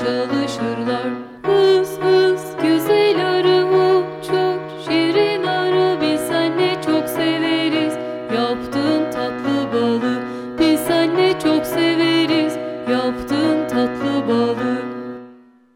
çalışırlar. Hız hız güzel arı oh, uçur Şirin arı. Biz anne çok severiz. Yaptığın tatlı balı biz anne çok severiz. Yaptığın tatlı balı